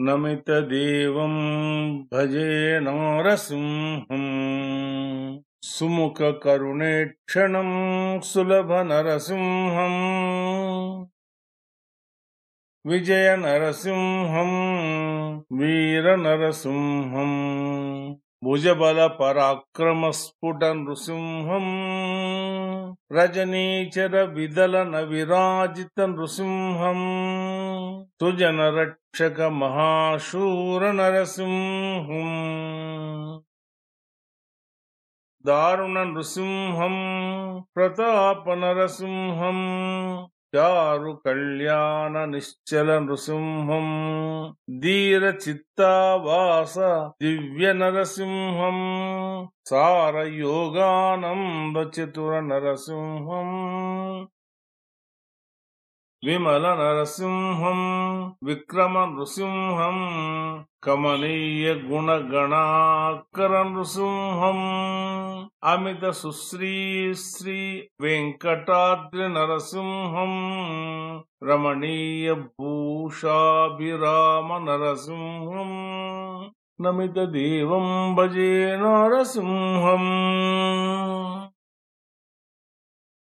नमित नमितदेवं भजे नरसिंहम्। सुमुखकरुणेक्षणं सुलभनरसिंहम्। विजयनरसिंहं स्फुट भुजबलपराक्रमस्फुटनृसिंहम्। రజనీచర విదలన విరాజిత నృసింహం సుజన రక్షక మహాశూర నరసింహం. దారుణ నృసింహం ప్రతాప నరసింహం చారు కళ్యాణ నిశ్చల నృసింహం ధీర చిత్తావాస దివ్య నరసింహం. సార చతుర నరసింహం. విమల నరసింహం విక్రమ నృసింహం కమనీయ గుణగణాకర నృసింహం. అమిత సుశ్రీ శ్రీ వెంకటాద్రి నరసింహం. రమణీయ భూషాభిరామ నరసింహం. नमित भजे नरसिंहम्।